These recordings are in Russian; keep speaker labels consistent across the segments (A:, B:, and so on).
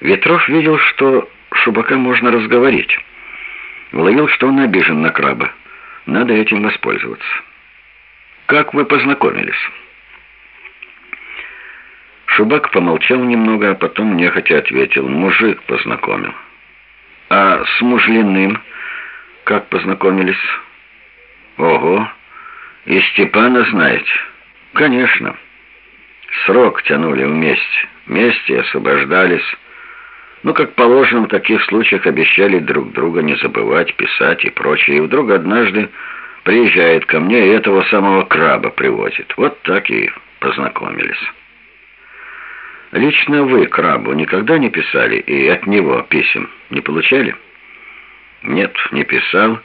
A: Ветров видел, что Шубака можно разговорить. Уловил, что он обижен на краба. Надо этим воспользоваться. «Как вы познакомились?» Шубак помолчал немного, а потом нехотя ответил. «Мужик познакомил». «А с мужлиным как познакомились?» «Ого! И Степана знаете?» «Конечно. Срок тянули вместе. Вместе освобождались». Ну, как положено, в таких случаях обещали друг друга не забывать, писать и прочее. И вдруг однажды приезжает ко мне и этого самого краба привозит. Вот так и познакомились. Лично вы крабу никогда не писали и от него писем не получали? Нет, не писал,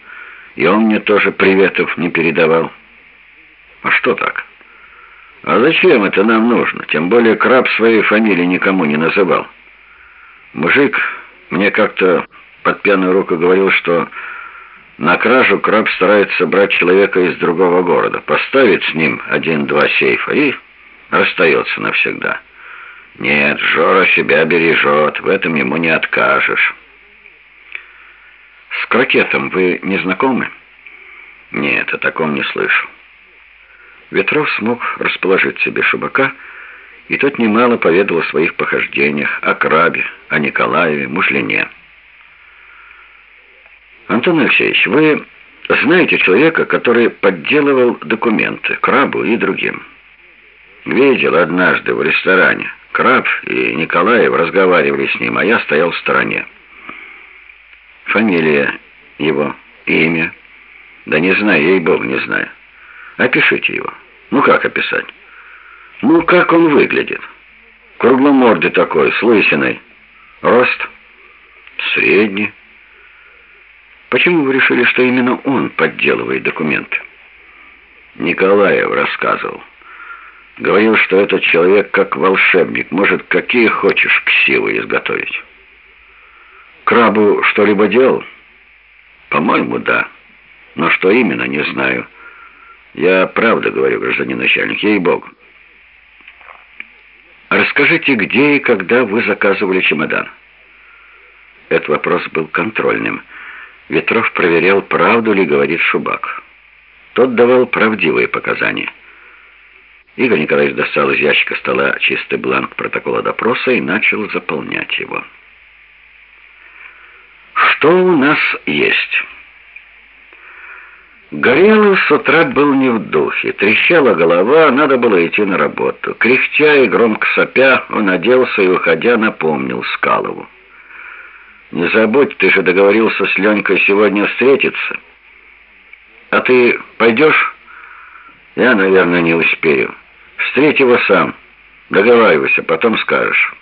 A: и он мне тоже приветов не передавал. А что так? А зачем это нам нужно? Тем более краб своей фамилии никому не называл. Мужик мне как-то под пьяную руку говорил, что на кражу краб старается брать человека из другого города, поставит с ним один-два сейфа и расстается навсегда. Нет, Жора себя бережет, в этом ему не откажешь. С крокетом вы не знакомы? Нет, о таком не слышу. Ветров смог расположить себе шубака, и тот немало поведал о своих похождениях, о крабе, о Николаеве, Мушлине. «Антон Алексеевич, вы знаете человека, который подделывал документы крабу и другим?» «Видел однажды в ресторане. Краб и Николаев разговаривали с ним, а я стоял в стороне. Фамилия его, имя? Да не знаю, ей-богу, не знаю. Опишите его. Ну как описать?» Ну, как он выглядит? Кругломордый такой, с лысиной. Рост? Средний. Почему вы решили, что именно он подделывает документы? Николаев рассказывал. Говорил, что этот человек как волшебник, может, какие хочешь ксивы изготовить. Крабу что-либо делал? По-моему, да. Но что именно, не знаю. Я правда говорю, гражданин начальник, ей-богу. «Расскажите, где и когда вы заказывали чемодан?» Этот вопрос был контрольным. Ветров проверял, правду ли говорит Шубак. Тот давал правдивые показания. Игорь Николаевич достал из ящика стола чистый бланк протокола допроса и начал заполнять его. «Что у нас есть?» Горелый с утра был не в духе, трещала голова, надо было идти на работу. Кряхтя и громко сопя, он оделся и, уходя, напомнил Скалову. «Не забудь, ты же договорился с Ленькой сегодня встретиться. А ты пойдешь?» «Я, наверное, не успею. Встреть его сам. Договаривайся, потом скажешь».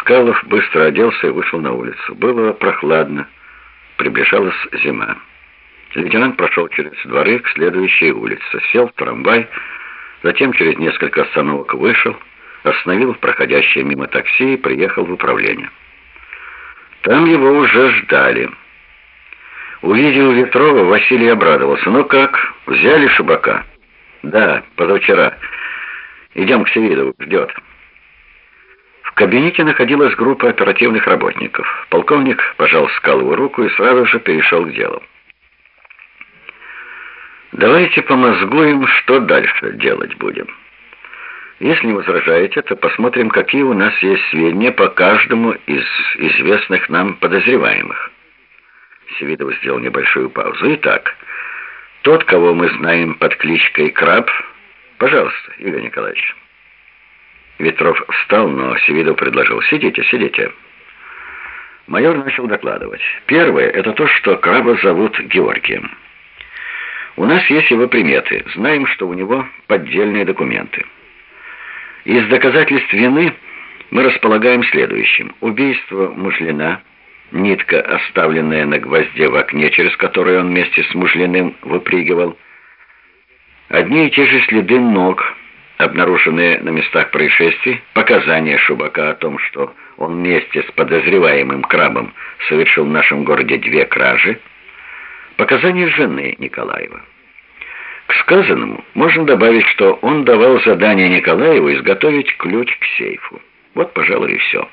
A: Скалов быстро оделся и вышел на улицу. Было прохладно. Приближалась зима. Лейтенант прошел через дворы к следующей улице, сел в трамвай, затем через несколько остановок вышел, остановил проходящее мимо такси и приехал в управление. Там его уже ждали. Увидел Ветрова, Василий обрадовался. «Ну как, взяли Шубака?» «Да, позавчера. Идем к Севидову, ждет». В кабинете находилась группа оперативных работников. Полковник пожал Скалову руку и сразу же перешел к делу. Давайте помозгуем, что дальше делать будем. Если не возражаете, то посмотрим, какие у нас есть сведения по каждому из известных нам подозреваемых. Севидов сделал небольшую паузу. Итак, тот, кого мы знаем под кличкой Краб, пожалуйста, Игорь Николаевич. Ветров встал, но Севидов предложил. Сидите, сидите. Майор начал докладывать. Первое, это то, что Краба зовут Георгием. У нас есть его приметы. Знаем, что у него поддельные документы. Из доказательств вины мы располагаем следующим. Убийство Мушлина, нитка, оставленная на гвозде в окне, через которую он вместе с Мушлиным выпрыгивал. Одни и те же следы ног, обнаруженные на местах происшествий, показания Шубака о том, что он вместе с подозреваемым крабом совершил в нашем городе две кражи, Показания жены Николаева. К сказанному можно добавить, что он давал задание Николаеву изготовить ключ к сейфу. Вот, пожалуй, и все.